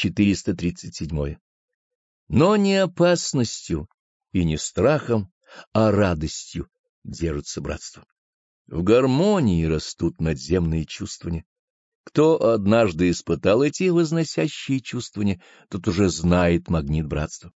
437. Но не опасностью и не страхом, а радостью держится братство. В гармонии растут надземные чувствования. Кто однажды испытал эти возносящие чувствования, тот уже знает магнит братства.